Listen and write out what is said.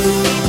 you.